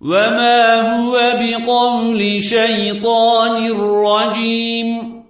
وما هو بقول شيطان رجيم